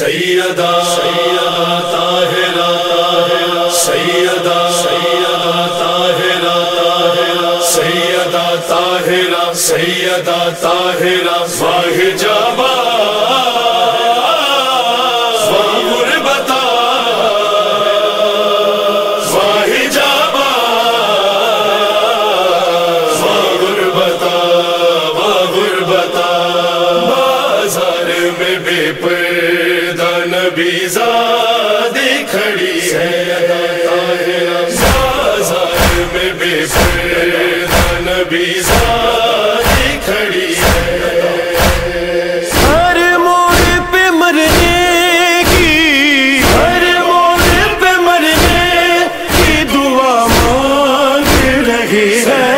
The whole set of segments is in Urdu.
سیدا سیدا طاہرہ سیدا سیدا طاہرہ سیدا طاہرہ سیدا طاہرہ واہ جابا میں بے نبی زادی کھڑی ہے۔ بازار میں بے پردہ نبی زادی کھڑی ہے۔ ہر موڑ پہ مرنے کی، ہر موڑ پہ مرنے کی دعا مانگ رہی ہے۔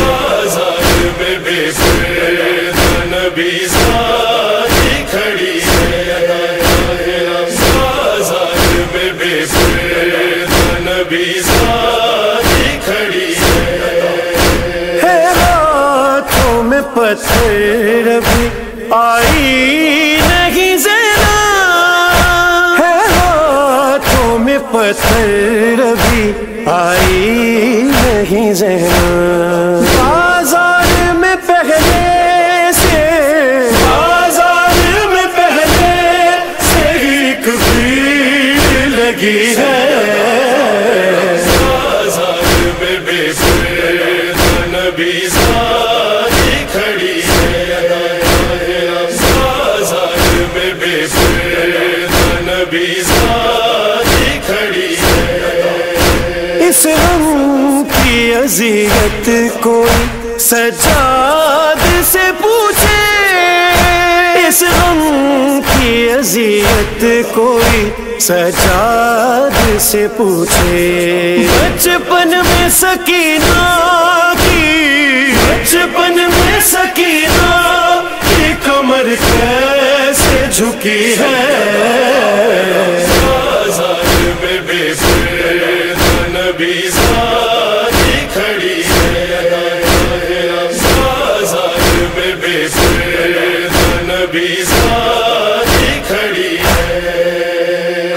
بازار میں بے پردہ نبی زادی پتھر بھی آئی نہیں زینا۔ ہے ہاتھوں میں پتھر بھی آئی نہیں زینا۔ اذیت کوئی سجاد سے پوچھے، اس غم کی اذیت کوئی سجاد سے پوچھے۔ بچپن میں سکینہ کی، بچپن میں سکینہ کی، کمر کیسے جھکی ہے؟ کھڑی ہے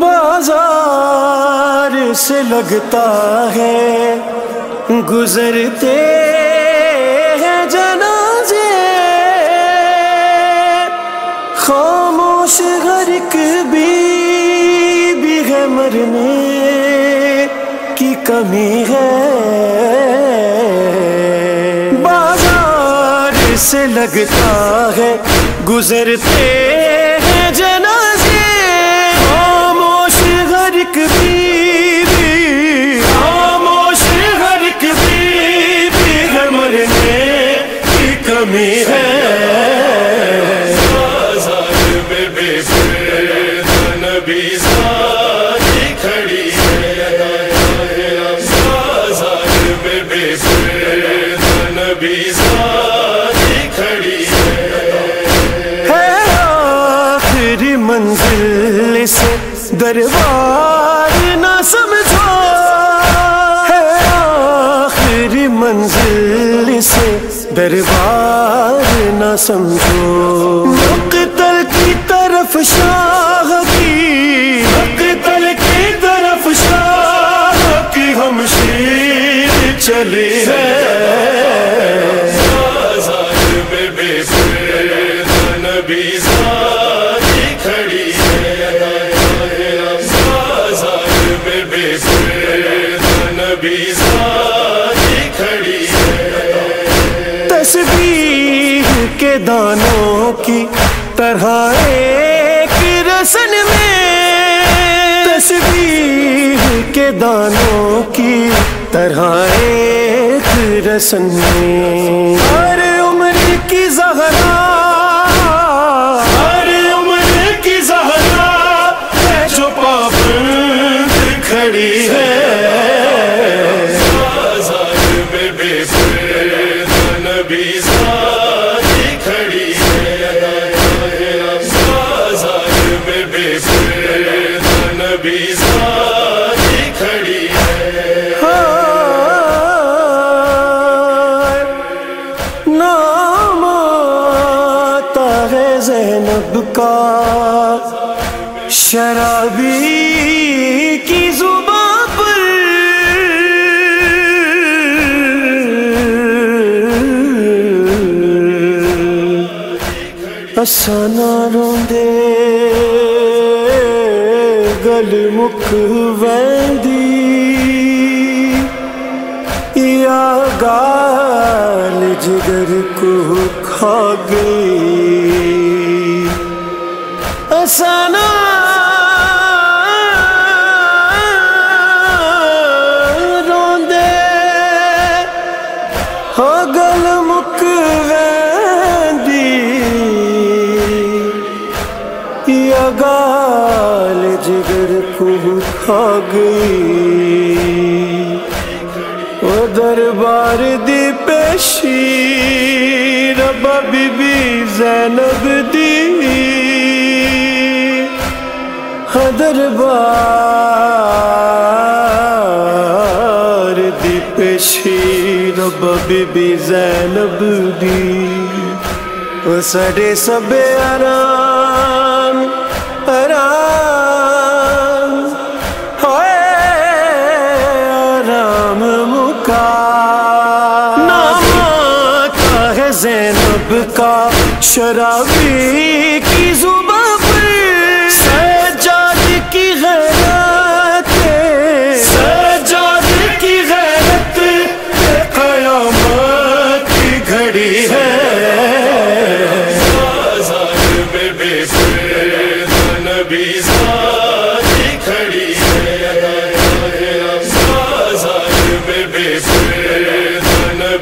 بازار سے لگتا ہے، گزرتے ہیں جنازے۔ خاموش ہر ایک بھی بھی ہے مرنے۔ کمی ہے۔ بازار سے لگتا ہے گزرتے آخری منزل سے دربار نہ سمجھو۔ ہے آخری منزل سے دربار نہ سمجھو۔ مقتل کی طرف شاہ کی، مقتل کی طرف شاہ کی ہم شیر۔ چلی ہے۔ کھڑی میں کھڑی تصویر کے دانوں کی طرح ایک رسن میں تصویر کے دانوں کی طرح ایک رسن میں۔ ہر عمر کی زہرا کا شرابی کی زبان پر اسانا روندے گل مکھ ویندی یا گال جگر کو کھا گئی اسانا روندے ہو گل مک ویندی یا گال جگر کو کھا گئی او دربار دی پیشی ربا بی بی زینب دی ہاں دربار دی پیشی ربا بی بی زینب دی۔ او سڑے سب آرام آرام ہوئے آرام مکا۔ نام کا ہے زینب کا شرابی۔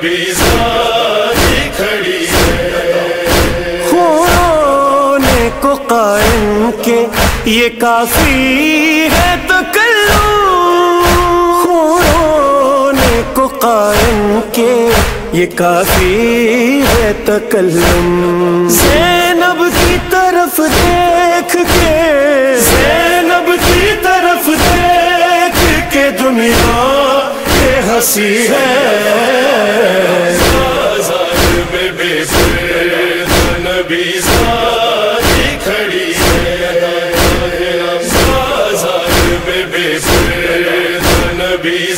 پردہ کھڑی ہے ہونے کو قائم کے یہ کافی ہے تو ہونے کو قائم کے یہ کافی ہے تکلم۔ زینب کی طرف دیکھ کے، زینب کی طرف دیکھ کے دنیا کے ہنسی ہے۔ نبی